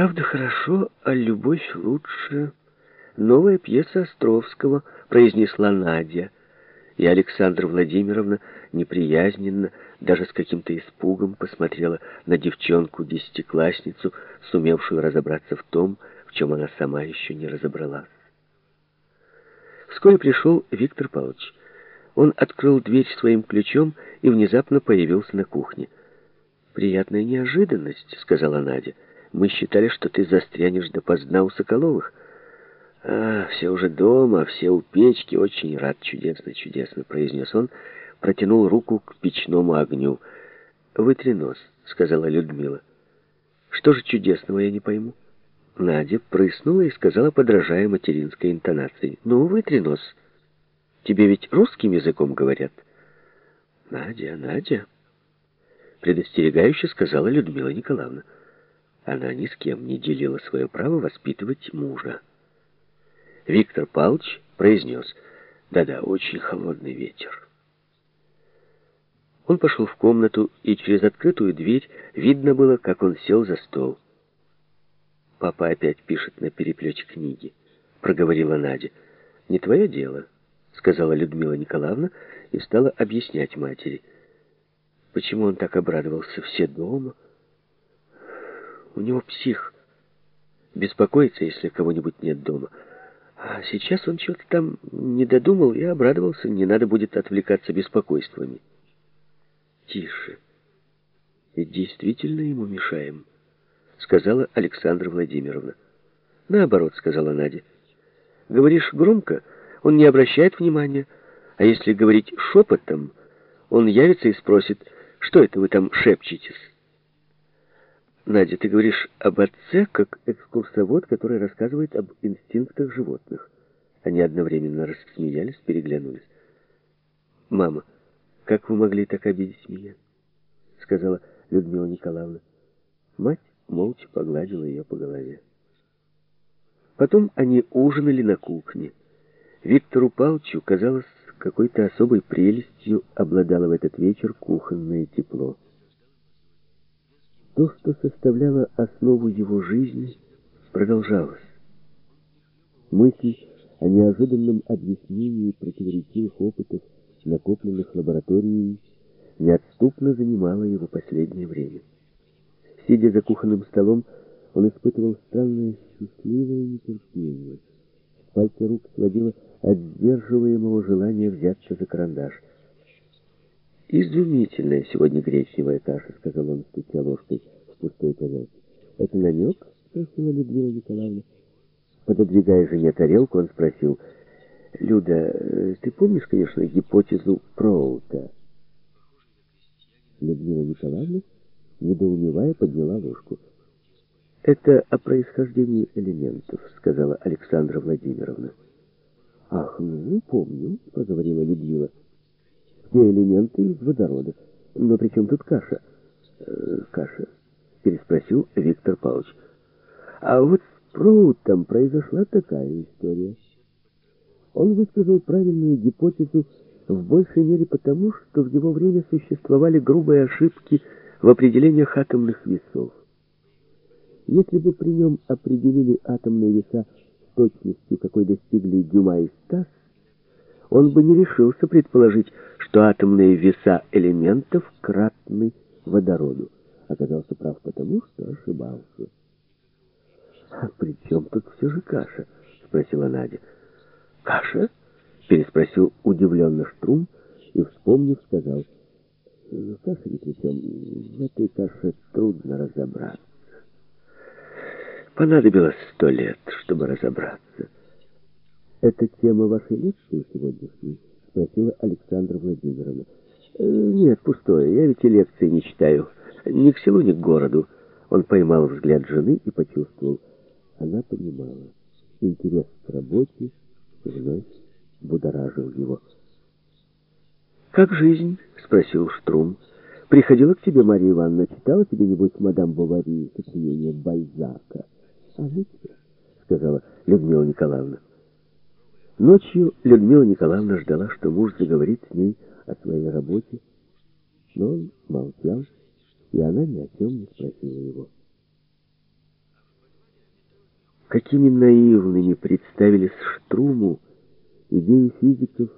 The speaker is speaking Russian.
Правда хорошо, а любовь лучше. Новая пьеса Островского, произнесла Надя. И Александра Владимировна неприязненно, даже с каким-то испугом посмотрела на девчонку-десятиклассницу, сумевшую разобраться в том, в чем она сама еще не разобралась. Вскоре пришел Виктор Павлович. Он открыл дверь своим ключом и внезапно появился на кухне. «Приятная неожиданность», — сказала Надя. «Мы считали, что ты застрянешь допоздна у Соколовых». «А, все уже дома, все у печки. Очень рад, чудесно, чудесно», — произнес он, протянул руку к печному огню. «Вытри нос», — сказала Людмила. «Что же чудесного, я не пойму». Надя прыснула и сказала, подражая материнской интонации. «Ну, вытри нос». Тебе ведь русским языком говорят. Надя, Надя, предостерегающе сказала Людмила Николаевна. Она ни с кем не делила свое право воспитывать мужа. Виктор Павлович произнес, да-да, очень холодный ветер. Он пошел в комнату, и через открытую дверь видно было, как он сел за стол. «Папа опять пишет на переплете книги», — проговорила Надя. «Не твое дело» сказала Людмила Николаевна и стала объяснять матери. Почему он так обрадовался все дома? У него псих. Беспокоится, если кого-нибудь нет дома. А сейчас он что-то там не додумал и обрадовался. Не надо будет отвлекаться беспокойствами. Тише. И действительно ему мешаем, сказала Александра Владимировна. Наоборот, сказала Надя. Говоришь громко, он не обращает внимания. А если говорить шепотом, он явится и спросит, что это вы там шепчетесь? Надя, ты говоришь об отце, как экскурсовод, который рассказывает об инстинктах животных. Они одновременно рассмеялись, переглянулись. «Мама, как вы могли так обидеть меня?» Сказала Людмила Николаевна. Мать молча погладила ее по голове. Потом они ужинали на кухне. Виктору Павловичу, казалось, какой-то особой прелестью обладало в этот вечер кухонное тепло. То, что составляло основу его жизни, продолжалось. Мысль о неожиданном объяснении противоречивых опытов, накопленных лабораторией, неотступно занимала его последнее время. Сидя за кухонным столом, он испытывал странное счастливое нетерпение. Пальцы рук сводило от сдерживаемого желания взяться за карандаш. «Изумительная сегодня гречневая каша», — сказал он, стуча ложкой в пустой тарелке. «Это намек?» — спросила Людмила Николаевна. Пододвигая жене тарелку, он спросил, «Люда, э, ты помнишь, конечно, гипотезу Проута?» Людмила Николаевна, недоумевая, подняла ложку. «Это о происхождении элементов», — сказала Александра Владимировна. «Ах, ну, помню», — проговорила Людмила. «Все элементы из водорода. Но при чем тут каша?» э, «Каша?» — переспросил Виктор Павлович. «А вот с Проутом произошла такая история. Он высказал правильную гипотезу в большей мере потому, что в его время существовали грубые ошибки в определениях атомных весов. Если бы при нем определили атомные веса с точностью, какой достигли Дюма и Стас, он бы не решился предположить, что атомные веса элементов кратны водороду. Оказался прав потому, что ошибался. «А при чем тут все же каша?» — спросила Надя. «Каша?» — переспросил удивленно Штрум и, вспомнив, сказал. «Ну, «Каша ни при чем. В этой каше трудно разобраться». Понадобилось сто лет, чтобы разобраться. «Это тема вашей лекции сегодняшней?» — спросила Александра Владимировна. «Э, «Нет, пустое. Я ведь и лекции не читаю. Ни к селу, ни к городу». Он поймал взгляд жены и почувствовал. Она понимала. Интерес к работе вновь будоражил его. «Как жизнь?» — спросил Штрум. «Приходила к тебе Мария Ивановна, читала тебе, небось, мадам Бовари сочинение Бальзака?» «Скажите», — сказала Людмила Николаевна. Ночью Людмила Николаевна ждала, что муж заговорит с ней о своей работе, но он молчал, и она ни о чем не спросила его. какими наивными представились Штруму идеи физиков,